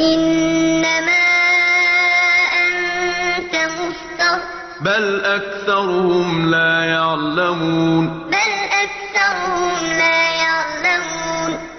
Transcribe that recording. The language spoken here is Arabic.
إِنَّمَا أَنتَ مُفْتَرٍ ۚ. بَلْ أَكْثَرُهُمْ لَا يَعْلَمُونَ.